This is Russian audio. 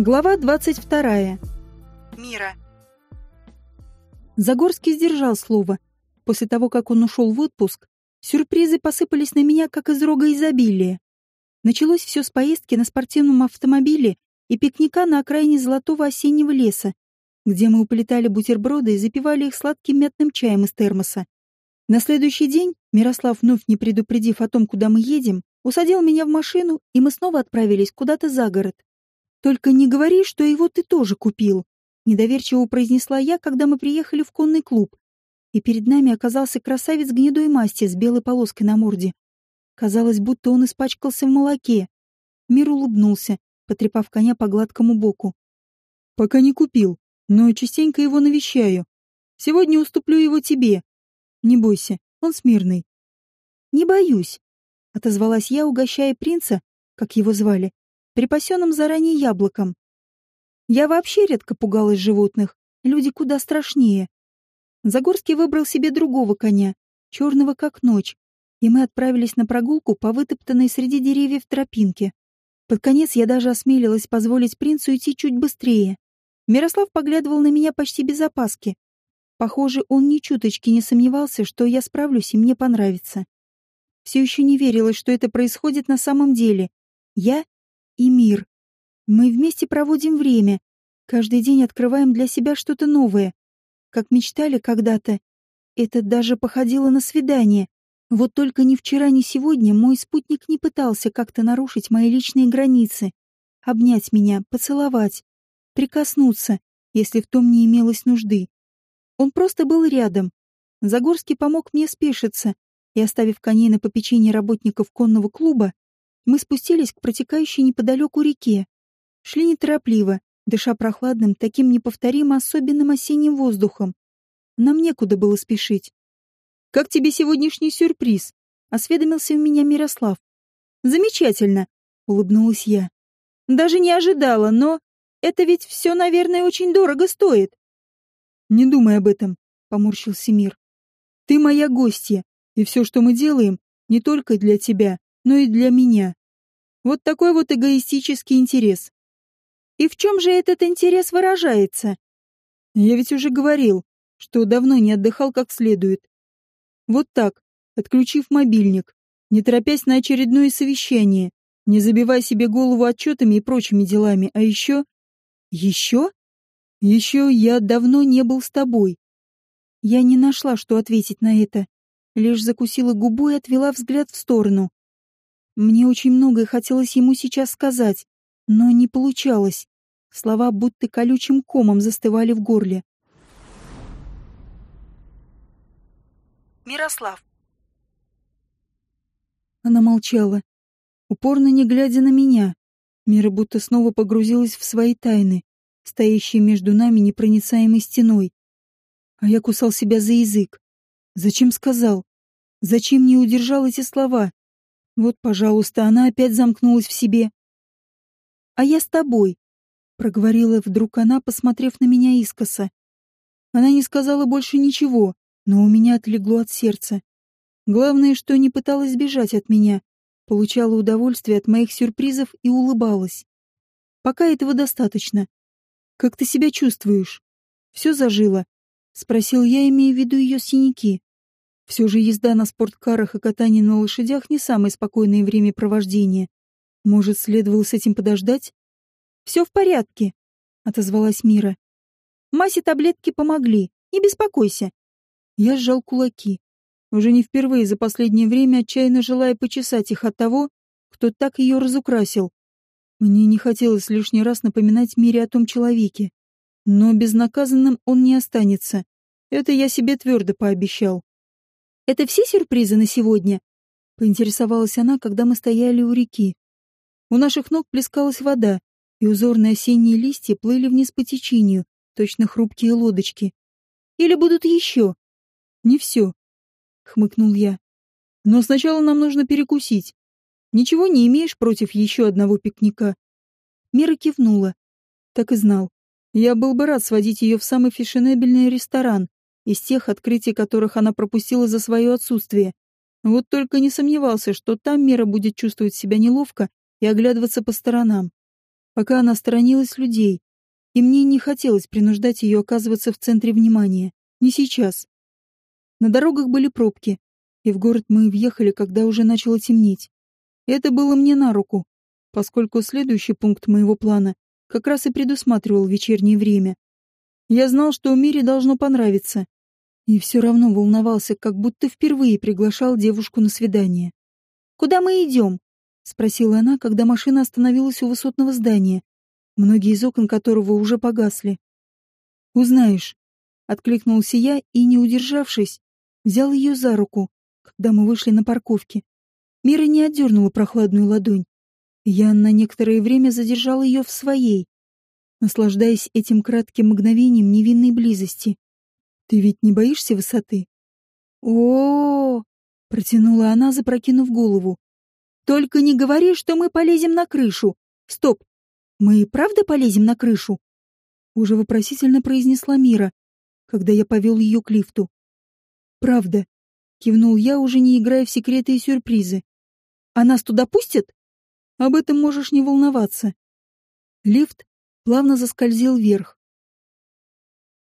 Глава 22. Мира. Загорский сдержал слово. После того, как он ушел в отпуск, сюрпризы посыпались на меня, как из рога изобилия. Началось все с поездки на спортивном автомобиле и пикника на окраине золотого осеннего леса, где мы уплетали бутерброды и запивали их сладким мятным чаем из термоса. На следующий день Мирослав, вновь не предупредив о том, куда мы едем, усадил меня в машину, и мы снова отправились куда-то за город. «Только не говори, что его ты тоже купил», — недоверчиво произнесла я, когда мы приехали в конный клуб. И перед нами оказался красавец гнедой масти с белой полоской на морде. Казалось, будто он испачкался в молоке. Мир улыбнулся, потрепав коня по гладкому боку. «Пока не купил, но частенько его навещаю. Сегодня уступлю его тебе. Не бойся, он смирный». «Не боюсь», — отозвалась я, угощая принца, как его звали, припасенным заранее яблоком. Я вообще редко пугалась животных, люди куда страшнее. Загорский выбрал себе другого коня, черного как ночь, и мы отправились на прогулку по вытоптанной среди деревьев тропинке. Под конец я даже осмелилась позволить принцу идти чуть быстрее. Мирослав поглядывал на меня почти без опаски. Похоже, он ни чуточки не сомневался, что я справлюсь и мне понравится. Все еще не верилось, что это происходит на самом деле. Я и мир. Мы вместе проводим время, каждый день открываем для себя что-то новое. Как мечтали когда-то. Это даже походило на свидание. Вот только ни вчера, ни сегодня мой спутник не пытался как-то нарушить мои личные границы. Обнять меня, поцеловать, прикоснуться, если в том не имелось нужды. Он просто был рядом. Загорский помог мне спешиться, и, оставив коней на попечение работников конного клуба, мы спустились к протекающей неподалеку реке. Шли неторопливо, дыша прохладным, таким неповторимо особенным осенним воздухом. Нам некуда было спешить. «Как тебе сегодняшний сюрприз?» — осведомился у меня Мирослав. «Замечательно!» — улыбнулась я. «Даже не ожидала, но это ведь все, наверное, очень дорого стоит». «Не думай об этом», — поморщился Мир. «Ты моя гостья, и все, что мы делаем, не только для тебя, но и для меня. Вот такой вот эгоистический интерес. И в чем же этот интерес выражается? Я ведь уже говорил, что давно не отдыхал как следует. Вот так, отключив мобильник, не торопясь на очередное совещание, не забивая себе голову отчетами и прочими делами, а еще... Еще? Еще я давно не был с тобой. Я не нашла, что ответить на это, лишь закусила губу и отвела взгляд в сторону. Мне очень многое хотелось ему сейчас сказать, но не получалось. Слова будто колючим комом застывали в горле. Мирослав. Она молчала, упорно не глядя на меня. Мира будто снова погрузилась в свои тайны, стоящие между нами непроницаемой стеной. А я кусал себя за язык. Зачем сказал? Зачем не удержал эти слова? Вот, пожалуйста, она опять замкнулась в себе. «А я с тобой», — проговорила вдруг она, посмотрев на меня искоса. Она не сказала больше ничего, но у меня отлегло от сердца. Главное, что не пыталась сбежать от меня, получала удовольствие от моих сюрпризов и улыбалась. Пока этого достаточно. Как ты себя чувствуешь? Все зажило? Спросил я, имея в виду ее синяки. Все же езда на спорткарах и катание на лошадях не самое спокойное времяпровождение. Может, следовало с этим подождать? Все в порядке, отозвалась Мира. Масе таблетки помогли, не беспокойся. Я сжал кулаки, уже не впервые за последнее время отчаянно желая почесать их от того, кто так ее разукрасил. Мне не хотелось лишний раз напоминать Мире о том человеке. Но безнаказанным он не останется. Это я себе твердо пообещал. Это все сюрпризы на сегодня?» — поинтересовалась она, когда мы стояли у реки. У наших ног плескалась вода, и узорные осенние листья плыли вниз по течению, точно хрупкие лодочки. «Или будут еще?» «Не все», — хмыкнул я. «Но сначала нам нужно перекусить. Ничего не имеешь против еще одного пикника?» Мира кивнула. Так и знал. Я был бы рад сводить ее в самый фешенебельный ресторан, из тех открытий, которых она пропустила за свое отсутствие. Вот только не сомневался, что там Мира будет чувствовать себя неловко и оглядываться по сторонам. пока она сторонилась людей, и мне не хотелось принуждать ее оказываться в центре внимания. Не сейчас. На дорогах были пробки, и в город мы въехали, когда уже начало темнеть. Это было мне на руку, поскольку следующий пункт моего плана как раз и предусматривал вечернее время. Я знал, что Мире должно понравиться, и все равно волновался, как будто впервые приглашал девушку на свидание. «Куда мы идем?» — спросила она, когда машина остановилась у высотного здания, многие из окон которого уже погасли. «Узнаешь», — откликнулся я и, не удержавшись, взял ее за руку, когда мы вышли на парковке. Мира не отдернула прохладную ладонь. Я на некоторое время задержал ее в своей, наслаждаясь этим кратким мгновением невинной близости. «Ты ведь не боишься высоты?» о, протянула она, запрокинув голову. «Только не говори, что мы полезем на крышу! Стоп! Мы и правда полезем на крышу?» Уже вопросительно произнесла Мира, когда я повел ее к лифту. «Правда», — кивнул я, уже не играя в секреты и сюрпризы. «А нас туда пустят?» «Об этом можешь не волноваться». Лифт плавно заскользил вверх,